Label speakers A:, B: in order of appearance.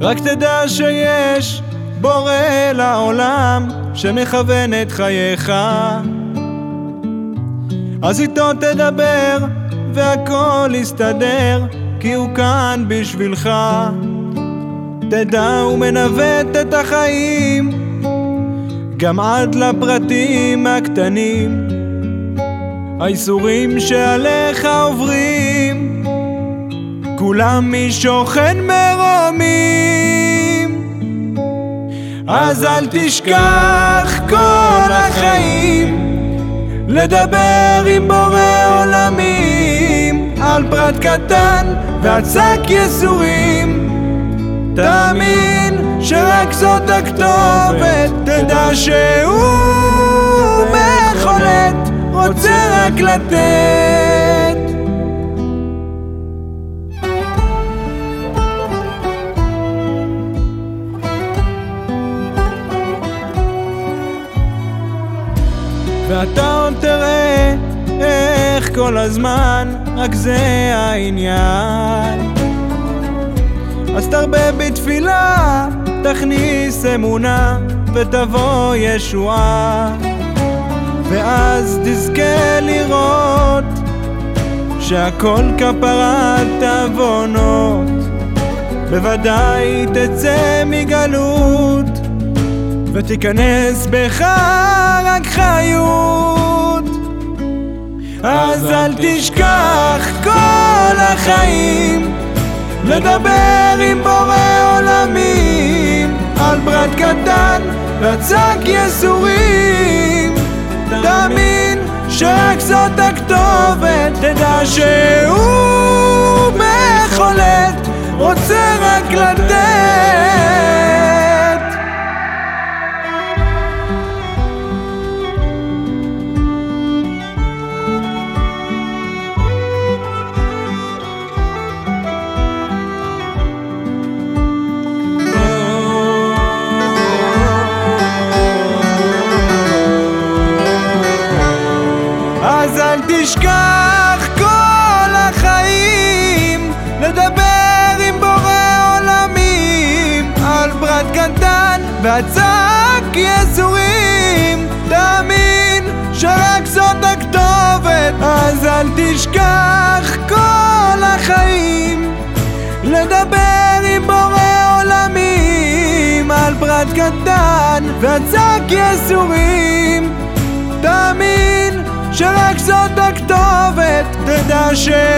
A: רק תדע שיש בורא לעולם שמכוון את חייך. אז איתו תדבר והכל יסתדר כי הוא כאן בשבילך. תדע הוא מנווט את החיים גם עד לפרטים הקטנים. האיסורים שעליך עוברים כולם משוכן מרומים. אז אל תשכח כל החיים לדבר עם בורא עולמים. על פרט קטן ועצק יסורים. תאמין שרק זאת הכתובת. תדע שהוא בחולת רוצה רק לתת ואתה עוד תראה איך כל הזמן רק זה העניין. אז תרבה בתפילה, תכניס אמונה ותבוא ישועה. ואז תזכה לראות שהכל כפרת עוונות בוודאי תצא מגלות ותיכנס בך רק חיות. אז אל תשכח כל החיים לדבר עם בורא עולמים על ברד קטן ועצק יסורים. תאמין שרק זאת הכתובת תדע שהוא מחולת רוצה רק לתת תשכח כל החיים לדבר עם בורא עולמים על פרט קטן ועצק יסורים. תאמין שרק זאת הכתובת אז אל תשכח כל החיים. לדבר עם בורא עולמים על פרט קטן ועצק יסורים. תאמין שרק זאת הכתובת תדע שהוא